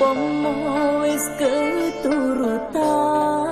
Pomos ke turutan